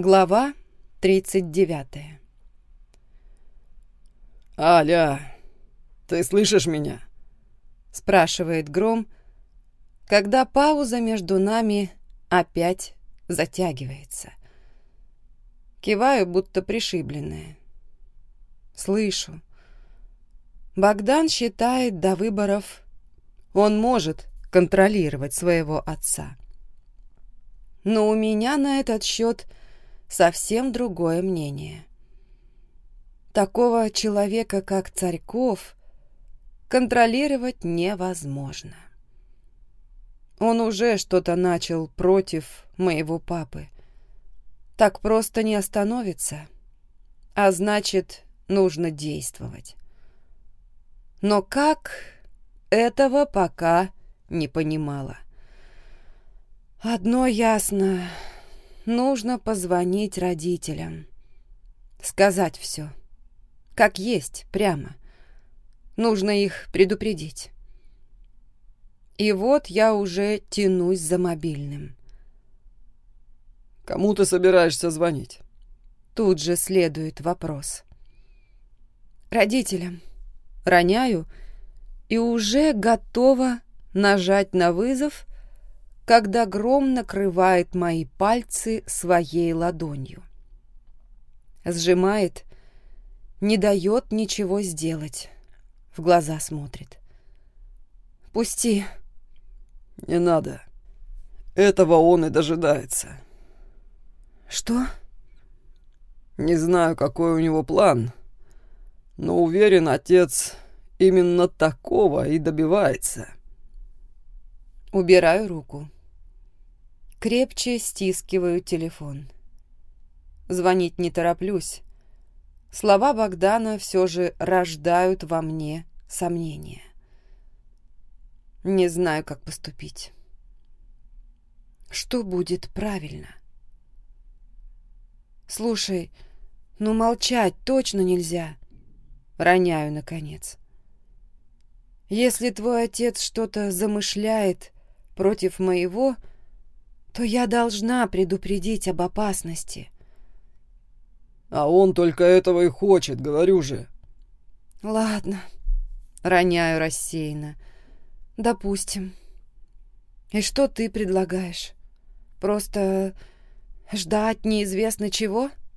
Глава 39 «Аля, ты слышишь меня?» спрашивает Гром, когда пауза между нами опять затягивается. Киваю, будто пришибленная. Слышу. Богдан считает до выборов он может контролировать своего отца. Но у меня на этот счет совсем другое мнение. Такого человека, как Царьков, контролировать невозможно. Он уже что-то начал против моего папы. Так просто не остановится, а значит, нужно действовать. Но как, этого пока не понимала. Одно ясно, нужно позвонить родителям, сказать все, как есть, прямо. Нужно их предупредить. И вот я уже тянусь за мобильным. «Кому ты собираешься звонить?» Тут же следует вопрос. «Родителям. Роняю и уже готова нажать на вызов, когда гром накрывает мои пальцы своей ладонью. Сжимает, не дает ничего сделать. В глаза смотрит. «Пусти», «Не надо. Этого он и дожидается». «Что?» «Не знаю, какой у него план, но уверен, отец именно такого и добивается». Убираю руку. Крепче стискиваю телефон. Звонить не тороплюсь. Слова Богдана все же рождают во мне сомнения. Не знаю, как поступить. Что будет правильно? Слушай, ну молчать точно нельзя. Роняю, наконец. Если твой отец что-то замышляет против моего, то я должна предупредить об опасности. А он только этого и хочет, говорю же. Ладно, роняю рассеянно. Допустим. И что ты предлагаешь? Просто ждать неизвестно чего? —